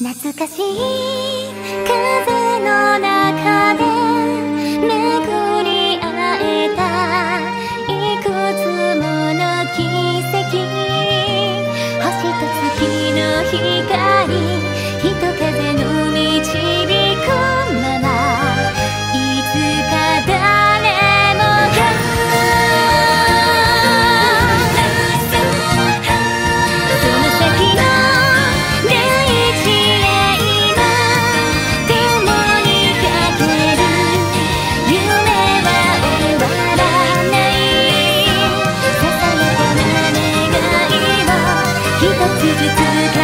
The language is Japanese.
懐かしい傷つけ